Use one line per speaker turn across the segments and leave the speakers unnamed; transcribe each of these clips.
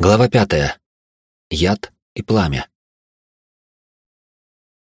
Глава пятая. Яд и пламя.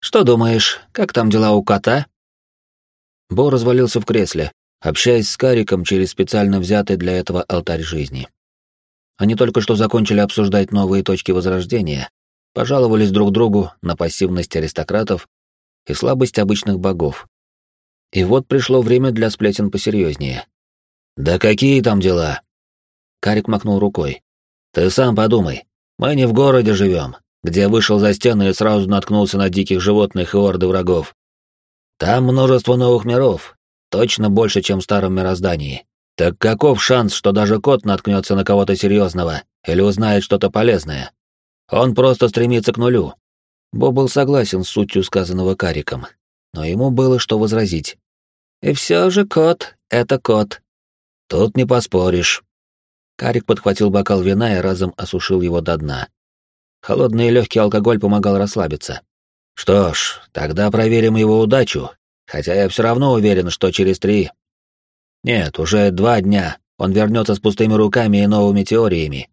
«Что думаешь, как там дела у кота?»
Бо развалился в кресле, общаясь с Кариком через специально взятый для этого алтарь жизни. Они только что закончили обсуждать новые точки возрождения, пожаловались друг другу на пассивность аристократов и слабость обычных богов. И вот пришло время для сплетен посерьезнее. «Да какие там дела?» Карик махнул рукой. Ты сам подумай. Мы не в городе живем, где вышел за стены и сразу наткнулся на диких животных и орды врагов. Там множество новых миров, точно больше, чем в старом мироздании. Так каков шанс, что даже кот наткнется на кого-то серьезного или узнает что-то полезное? Он просто стремится к нулю. Бо был согласен с сутью сказанного Кариком, но ему было что возразить.
И все же кот — это кот.
Тут не поспоришь. Карик подхватил бокал вина и разом осушил его до дна. Холодный и легкий алкоголь помогал расслабиться. Что ж, тогда проверим его удачу, хотя я все равно уверен, что через три... Нет, уже два дня он вернется с пустыми руками и новыми теориями.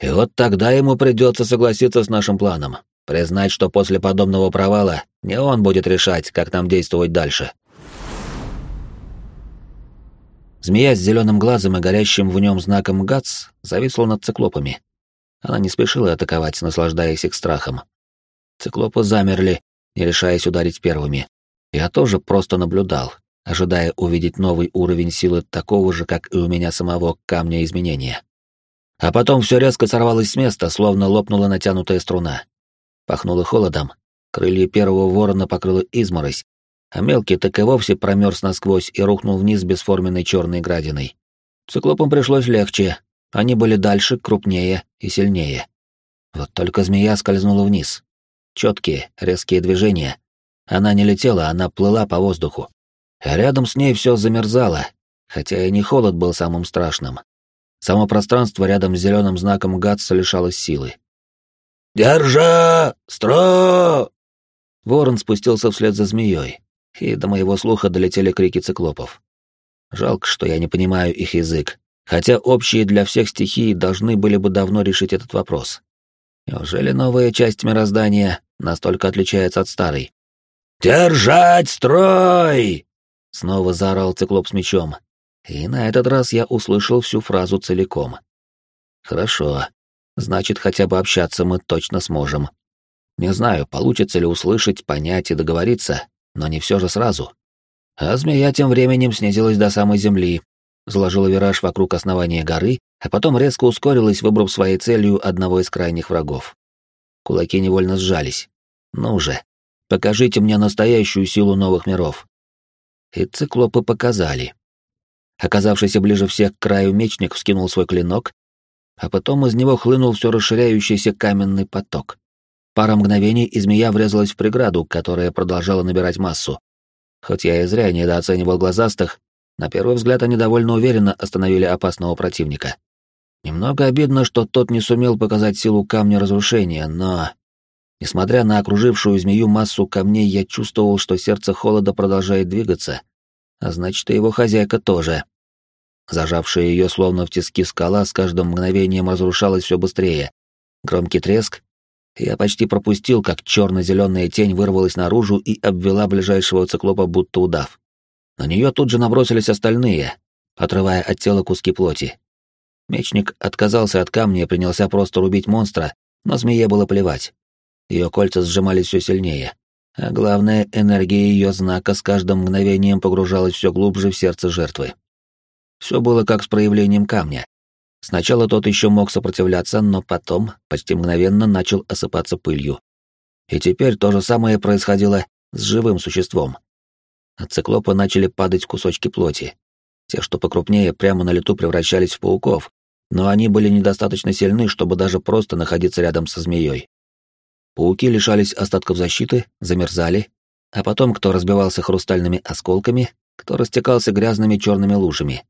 И вот тогда ему придется согласиться с нашим планом, признать, что после подобного провала не он будет решать, как нам действовать дальше. Змея с зеленым глазом и горящим в нем знаком ГАЦ зависла над циклопами. Она не спешила атаковать, наслаждаясь их страхом. Циклопы замерли, не решаясь ударить первыми. Я тоже просто наблюдал, ожидая увидеть новый уровень силы такого же, как и у меня самого камня изменения. А потом все резко сорвалось с места, словно лопнула натянутая струна. Пахнуло холодом, крылья первого ворона покрыла изморозь, а мелкий так и вовсе промерз насквозь и рухнул вниз бесформенной черной градиной. Циклопам пришлось легче, они были дальше, крупнее и сильнее. Вот только змея скользнула вниз. Четкие, резкие движения. Она не летела, она плыла по воздуху. А рядом с ней все замерзало, хотя и не холод был самым страшным. Само пространство рядом с зеленым знаком Гатса лишалось силы.
«Держа! Стро!»
Ворон спустился вслед за змеей, и до моего слуха долетели крики циклопов. Жалко, что я не понимаю их язык, хотя общие для всех стихий должны были бы давно решить этот вопрос. Неужели новая часть мироздания настолько отличается от старой?
«Держать строй!»
— снова заорал циклоп с мечом, и на этот раз я услышал всю фразу целиком. «Хорошо. Значит, хотя бы общаться мы точно сможем. Не знаю, получится ли услышать, понять и договориться, но не все же сразу. А змея тем временем снизилась до самой земли, заложила вираж вокруг основания горы, а потом резко ускорилась, выбрав своей целью одного из крайних врагов. Кулаки невольно сжались. «Ну же, покажите мне настоящую силу новых миров». И циклопы показали. Оказавшийся ближе всех к краю мечник вскинул свой клинок, а потом из него хлынул все расширяющийся каменный поток. Пара мгновений, и змея врезалась в преграду, которая продолжала набирать массу. Хоть я и зря недооценивал глазастых, на первый взгляд они довольно уверенно остановили опасного противника. Немного обидно, что тот не сумел показать силу камня разрушения, но... Несмотря на окружившую змею массу камней, я чувствовал, что сердце холода продолжает двигаться, а значит, и его хозяйка тоже. Зажавшая ее словно в тиски скала с каждым мгновением разрушалась все быстрее. Громкий треск, я почти пропустил, как черно-зеленая тень вырвалась наружу и обвела ближайшего циклопа, будто удав. На нее тут же набросились остальные, отрывая от тела куски плоти. Мечник отказался от камня и принялся просто рубить монстра, но змее было плевать. Ее кольца сжимались все сильнее, а главное, энергия ее знака с каждым мгновением погружалась все глубже в сердце жертвы. Все было как с проявлением камня. Сначала тот еще мог сопротивляться, но потом почти мгновенно начал осыпаться пылью. И теперь то же самое происходило с живым существом. От циклопа начали падать кусочки плоти. Те, что покрупнее, прямо на лету превращались в пауков, но они были недостаточно сильны, чтобы даже просто находиться рядом со змеей. Пауки лишались остатков защиты, замерзали, а потом кто разбивался хрустальными осколками, кто растекался грязными черными лужами.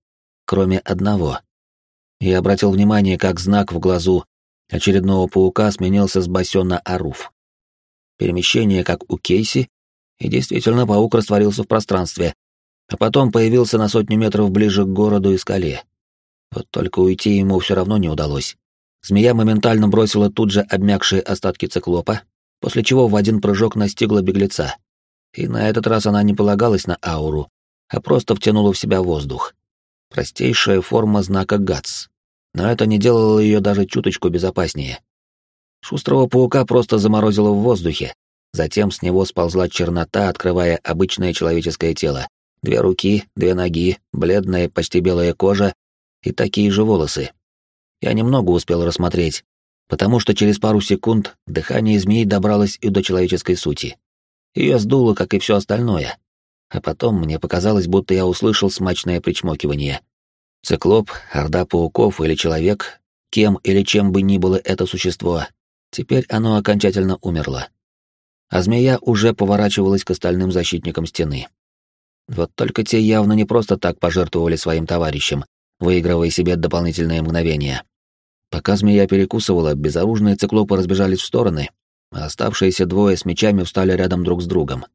Кроме одного, я обратил внимание, как знак в глазу очередного паука сменился с Басё Аруф. Перемещение, как у Кейси, и действительно паук растворился в пространстве, а потом появился на сотню метров ближе к городу и скале. Вот только уйти ему все равно не удалось. Змея моментально бросила тут же обмякшие остатки циклопа, после чего в один прыжок настигла беглеца. И на этот раз она не полагалась на ауру, а просто втянула в себя воздух. Простейшая форма знака ГАЦ. Но это не делало ее даже чуточку безопаснее. Шустрого паука просто заморозило в воздухе, затем с него сползла чернота, открывая обычное человеческое тело. Две руки, две ноги, бледная, почти белая кожа и такие же волосы. Я немного успел рассмотреть, потому что через пару секунд дыхание змеи добралось и до человеческой сути. Ее сдуло, как и все остальное. А потом мне показалось, будто я услышал смачное причмокивание. Циклоп, орда пауков или человек, кем или чем бы ни было это существо, теперь оно окончательно умерло. А змея уже поворачивалась к остальным защитникам стены. Вот только те явно не просто так пожертвовали своим товарищам, выигрывая себе дополнительные мгновения. Пока змея перекусывала, безоружные циклопы разбежались в стороны, а оставшиеся двое с мечами встали рядом друг с другом.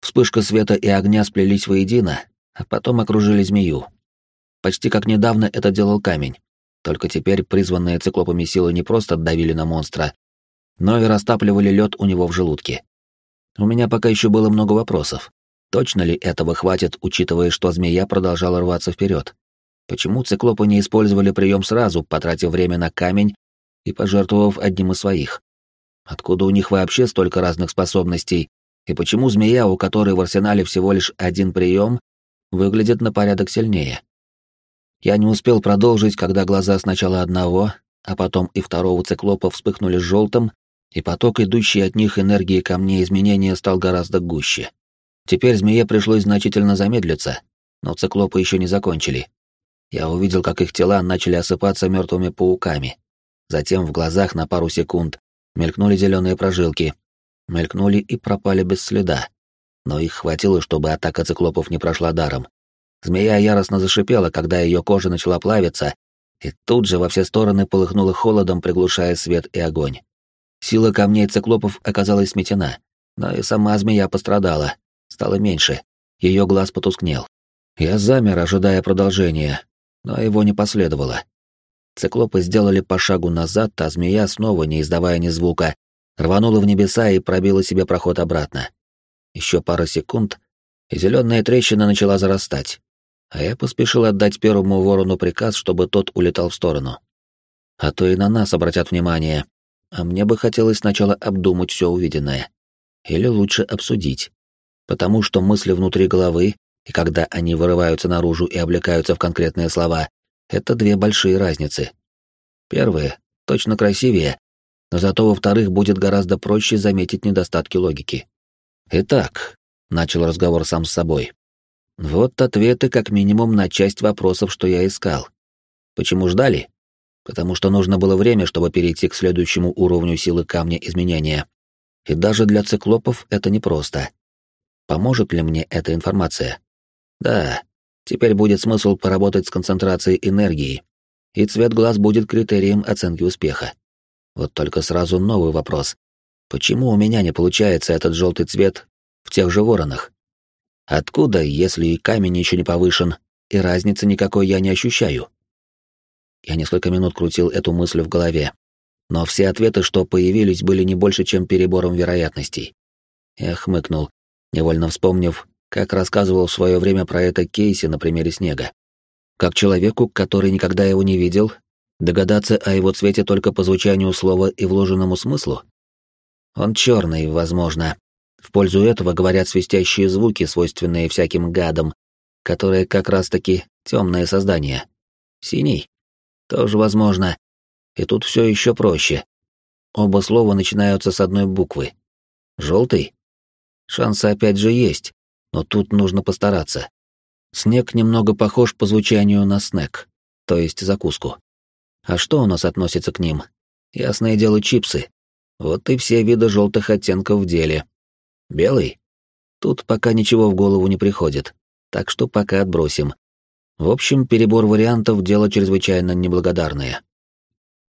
Вспышка света и огня сплелись воедино, а потом окружили змею. Почти как недавно это делал камень. Только теперь призванные циклопами силы не просто давили на монстра, но и растапливали лед у него в желудке. У меня пока еще было много вопросов. Точно ли этого хватит, учитывая, что змея продолжала рваться вперед? Почему циклопы не использовали прием сразу, потратив время на камень и пожертвовав одним из своих? Откуда у них вообще столько разных способностей? И почему змея, у которой в арсенале всего лишь один прием, выглядит на порядок сильнее? Я не успел продолжить, когда глаза сначала одного, а потом и второго циклопа вспыхнули желтым, и поток, идущий от них энергии камней изменения, стал гораздо гуще. Теперь змее пришлось значительно замедлиться, но циклопы еще не закончили. Я увидел, как их тела начали осыпаться мертвыми пауками. Затем в глазах на пару секунд мелькнули зеленые прожилки, мелькнули и пропали без следа. Но их хватило, чтобы атака циклопов не прошла даром. Змея яростно зашипела, когда ее кожа начала плавиться, и тут же во все стороны полыхнула холодом, приглушая свет и огонь. Сила камней циклопов оказалась сметена, но и сама змея пострадала, стало меньше, ее глаз потускнел. Я замер, ожидая продолжения, но его не последовало. Циклопы сделали по шагу назад, а змея, снова не издавая ни звука, рванула в небеса и пробила себе проход обратно. Еще пара секунд, и зеленая трещина начала зарастать. А я поспешил отдать первому ворону приказ, чтобы тот улетал в сторону. А то и на нас обратят внимание. А мне бы хотелось сначала обдумать все увиденное. Или лучше обсудить. Потому что мысли внутри головы и когда они вырываются наружу и облекаются в конкретные слова, это две большие разницы. Первые точно красивее, но зато во-вторых будет гораздо проще заметить недостатки логики. Итак, начал разговор сам с собой. Вот ответы как минимум на часть вопросов, что я искал. Почему ждали? Потому что нужно было время, чтобы перейти к следующему уровню силы камня изменения. И даже для циклопов это непросто. Поможет ли мне эта информация? Да, теперь будет смысл поработать с концентрацией энергии, и цвет глаз будет критерием оценки успеха. Вот только сразу новый вопрос. Почему у меня не получается этот желтый цвет в тех же воронах? Откуда, если и камень еще не повышен, и разницы никакой я не ощущаю? Я несколько минут крутил эту мысль в голове, но все ответы, что появились, были не больше, чем перебором вероятностей. Я хмыкнул, невольно вспомнив, как рассказывал в свое время про это Кейси на примере снега. Как человеку, который никогда его не видел, догадаться о его цвете только по звучанию слова и вложенному смыслу? Он черный, возможно. В пользу этого говорят свистящие звуки, свойственные всяким гадам, которые как раз-таки темные создания. Синий? Тоже возможно. И тут все еще проще. Оба слова начинаются с одной буквы. Желтый? Шансы опять же есть, но тут нужно постараться. Снег немного похож по звучанию на снэк, то есть закуску. А что у нас относится к ним? Ясное дело, чипсы. Вот и все виды желтых оттенков в деле. Белый? Тут пока ничего в голову не приходит, так что пока отбросим. В общем, перебор вариантов — дело чрезвычайно неблагодарное.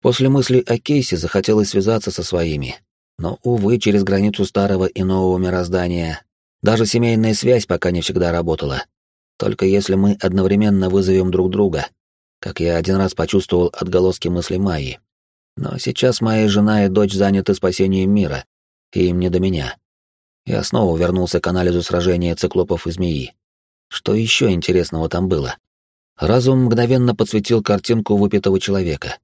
После мысли о кейсе захотелось связаться со своими, но, увы, через границу старого и нового мироздания даже семейная связь пока не всегда работала. Только если мы одновременно вызовем друг друга, как я один раз почувствовал отголоски мысли Майи. Но сейчас моя жена и дочь заняты спасением мира, и им не до меня. Я снова вернулся к анализу сражения циклопов и змеи. Что еще интересного там было? Разум мгновенно подсветил картинку выпитого человека.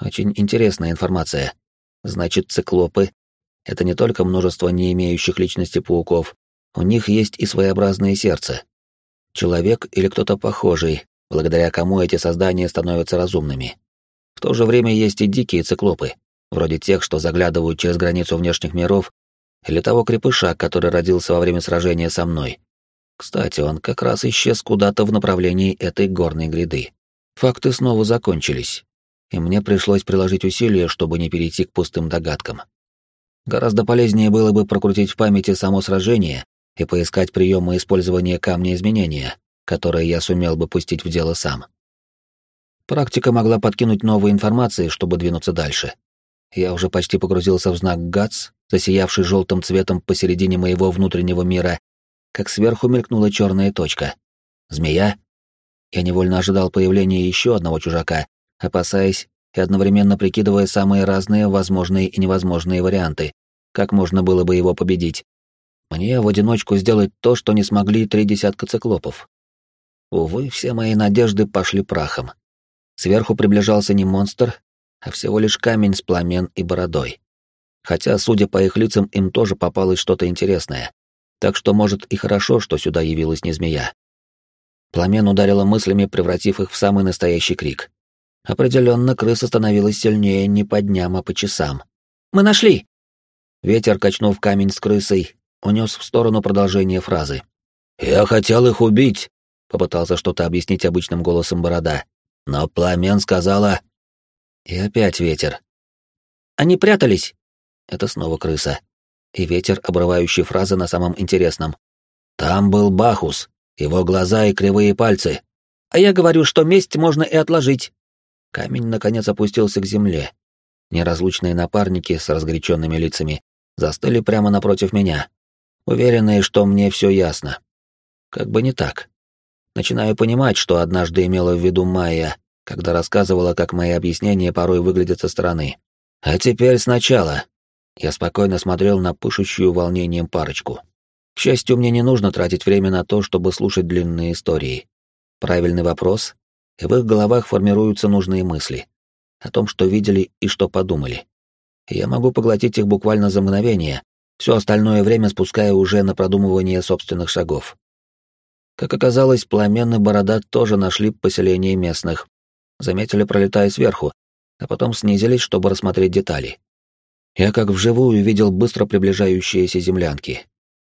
Очень интересная информация. Значит, циклопы — это не только множество не имеющих личности пауков, у них есть и своеобразное сердце. Человек или кто-то похожий, благодаря кому эти создания становятся разумными. В то же время есть и дикие циклопы, вроде тех, что заглядывают через границу внешних миров, или того крепыша, который родился во время сражения со мной. Кстати, он как раз исчез куда-то в направлении этой горной гряды. Факты снова закончились, и мне пришлось приложить усилия, чтобы не перейти к пустым догадкам. Гораздо полезнее было бы прокрутить в памяти само сражение и поискать приемы использования камня изменения, которые я сумел бы пустить в дело сам. Практика могла подкинуть новой информации, чтобы двинуться дальше. Я уже почти погрузился в знак ГАЦ, засиявший желтым цветом посередине моего внутреннего мира, как сверху мелькнула черная точка. Змея? Я невольно ожидал появления еще одного чужака, опасаясь и одновременно прикидывая самые разные возможные и невозможные варианты, как можно было бы его победить. Мне в одиночку сделать то, что не смогли три десятка циклопов. Увы, все мои надежды пошли прахом. Сверху приближался не монстр, а всего лишь камень с пламен и бородой. Хотя, судя по их лицам, им тоже попалось что-то интересное. Так что, может, и хорошо, что сюда явилась не змея. Пламен ударила мыслями, превратив их в самый настоящий крик. Определенно, крыса становилась сильнее не по дням, а по часам. «Мы нашли!» Ветер, качнув камень с крысой, унес в сторону продолжение фразы. «Я хотел их убить», — попытался что-то объяснить обычным голосом борода. «Но пламен сказала...» И опять ветер. «Они прятались!» Это снова крыса. И ветер, обрывающий фразы на самом интересном. «Там был Бахус, его глаза и кривые пальцы. А я говорю, что месть можно и отложить». Камень, наконец, опустился к земле. Неразлучные напарники с разгоряченными лицами застыли прямо напротив меня, уверенные, что мне все ясно. Как бы не так. Начинаю понимать, что однажды имела в виду Майя, когда рассказывала, как мои объяснения порой выглядят со стороны. А теперь сначала. Я спокойно смотрел на пышущую волнением парочку. К счастью, мне не нужно тратить время на то, чтобы слушать длинные истории. Правильный вопрос, и в их головах формируются нужные мысли о том, что видели и что подумали. Я могу поглотить их буквально за мгновение, все остальное время спуская уже на продумывание собственных шагов. Как оказалось, пламен и борода тоже нашли поселение местных. Заметили, пролетая сверху, а потом снизились, чтобы рассмотреть детали. Я как вживую видел быстро приближающиеся землянки.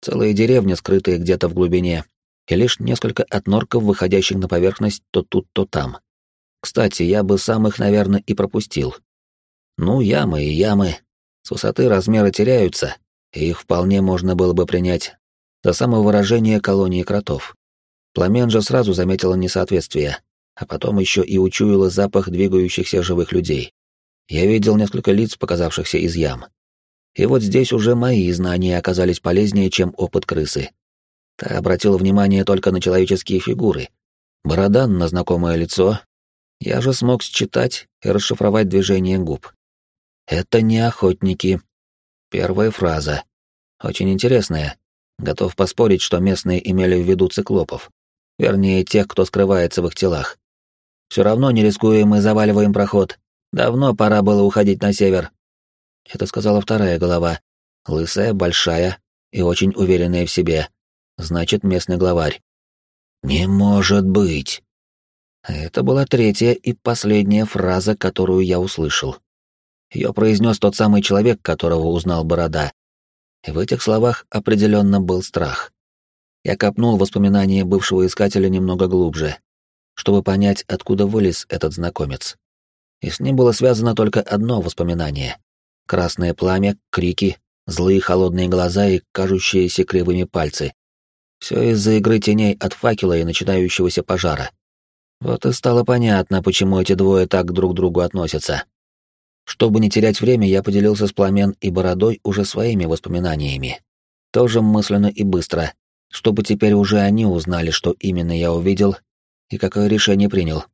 Целые деревни, скрытые где-то в глубине, и лишь несколько отнорков, выходящих на поверхность то тут, то там. Кстати, я бы сам их, наверное, и пропустил. Ну, ямы и ямы. С высоты размеры теряются, и их вполне можно было бы принять за самовыражение колонии кротов. Пламен же сразу заметила несоответствие, а потом еще и учуяла запах двигающихся живых людей. Я видел несколько лиц, показавшихся из ям. И вот здесь уже мои знания оказались полезнее, чем опыт крысы. Та обратила внимание только на человеческие фигуры. Борода на знакомое лицо. Я же смог считать и расшифровать движение губ. Это не охотники, Первая фраза. Очень интересная. Готов поспорить, что местные имели в виду циклопов. Вернее, тех, кто скрывается в их телах. Все равно не рискуем и заваливаем проход. Давно пора было уходить на север. Это сказала вторая голова. Лысая, большая и очень уверенная в себе. Значит, местный главарь. «Не может быть!» Это была третья и последняя фраза, которую я услышал. Ее произнес тот самый человек, которого узнал Борода. И в этих словах определенно был страх. Я копнул воспоминания бывшего искателя немного глубже, чтобы понять, откуда вылез этот знакомец. И с ним было связано только одно воспоминание. Красное пламя, крики, злые холодные глаза и кажущиеся кривыми пальцы. Все из-за игры теней от факела и начинающегося пожара. Вот и стало понятно, почему эти двое так друг к другу относятся. Чтобы не терять время, я поделился с Пламен и Бородой уже своими воспоминаниями. Тоже мысленно и быстро, чтобы теперь уже они узнали, что именно я увидел и какое решение принял.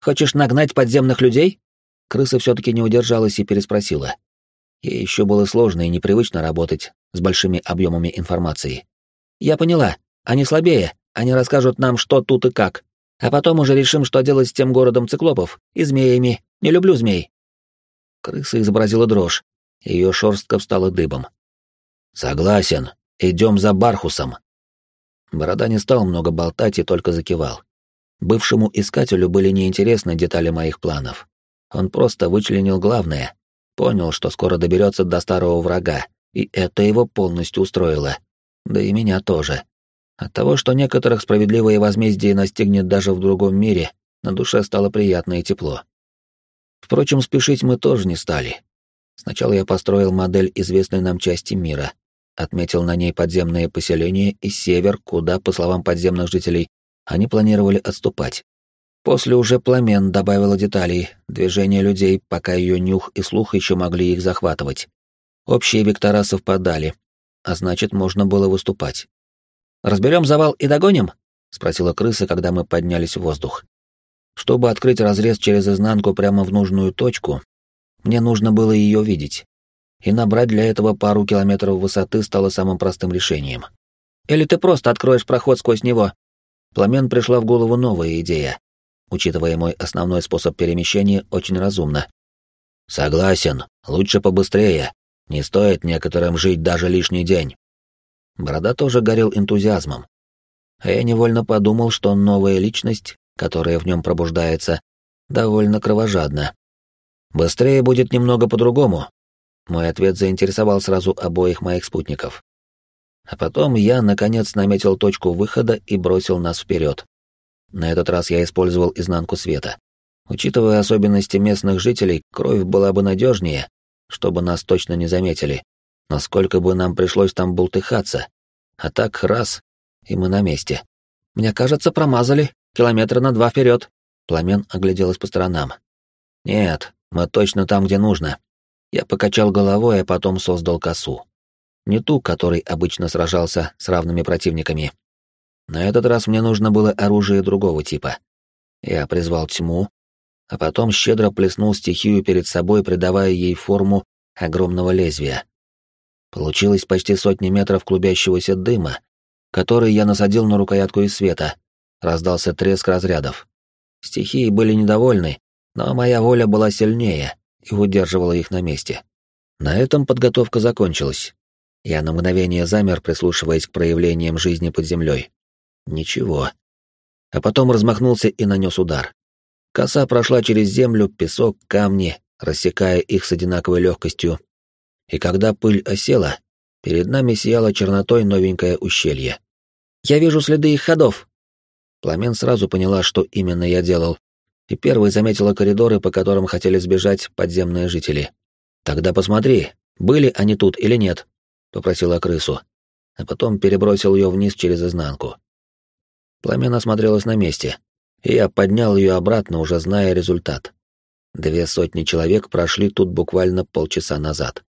«Хочешь нагнать подземных людей?» крыса все-таки не удержалась и переспросила. Ей еще было сложно и непривычно работать с большими объемами информации. «Я поняла. Они слабее. Они расскажут нам, что тут и как. А потом уже решим, что делать с тем городом циклопов и змеями. Не люблю змей». Крыса изобразила дрожь. Ее шерстка встала дыбом. «Согласен. Идем за Бархусом». Борода не стал много болтать и только закивал. Бывшему искателю были неинтересны детали моих планов. Он просто вычленил главное, понял, что скоро доберется до старого врага, и это его полностью устроило. Да и меня тоже. От того, что некоторых справедливое возмездие настигнет даже в другом мире, на душе стало приятно и тепло. Впрочем, спешить мы тоже не стали. Сначала я построил модель известной нам части мира, отметил на ней подземные поселения и север, куда, по словам подземных жителей, они планировали отступать. После уже пламен добавила деталей, движения людей, пока ее нюх и слух еще могли их захватывать. Общие вектора совпадали, а значит, можно было выступать. «Разберем завал и догоним?» — спросила крыса, когда мы поднялись в воздух. Чтобы открыть разрез через изнанку прямо в нужную точку, мне нужно было ее видеть. И набрать для этого пару километров высоты стало самым простым решением. «Или ты просто откроешь проход сквозь него?» Пламен пришла в голову новая идея. Учитывая мой основной способ перемещения, очень разумно. «Согласен, лучше побыстрее. Не стоит некоторым жить даже лишний день». Борода тоже горел энтузиазмом. А я невольно подумал, что новая личность, которая в нем пробуждается, довольно кровожадна. «Быстрее будет немного по-другому». Мой ответ заинтересовал сразу обоих моих спутников. А потом я, наконец, наметил точку выхода и бросил нас вперед. На этот раз я использовал изнанку света. Учитывая особенности местных жителей, кровь была бы надежнее, чтобы нас точно не заметили. Насколько бы нам пришлось там бултыхаться. А так раз, и мы на месте. Мне кажется, промазали. Километра на два вперед. Пламен огляделась по сторонам. Нет, мы точно там, где нужно. Я покачал головой, а потом создал косу не ту, которой обычно сражался с равными противниками. На этот раз мне нужно было оружие другого типа. Я призвал тьму, а потом щедро плеснул стихию перед собой, придавая ей форму огромного лезвия. Получилось почти сотни метров клубящегося дыма, который я насадил на рукоятку из света. Раздался треск разрядов. Стихии были недовольны, но моя воля была сильнее и удерживала их на месте. На этом подготовка закончилась. Я на мгновение замер, прислушиваясь к проявлениям жизни под землей. Ничего. А потом размахнулся и нанес удар. Коса прошла через землю, песок, камни, рассекая их с одинаковой легкостью. И когда пыль осела, перед нами сияло чернотой новенькое ущелье. «Я вижу следы их ходов!» Пламен сразу поняла, что именно я делал, и первой заметила коридоры, по которым хотели сбежать подземные жители. «Тогда посмотри, были они тут или нет?» попросила крысу, а потом перебросил ее вниз через изнанку. Пламя осмотрелось на месте, и я поднял ее обратно, уже зная результат. Две сотни человек прошли тут буквально полчаса назад.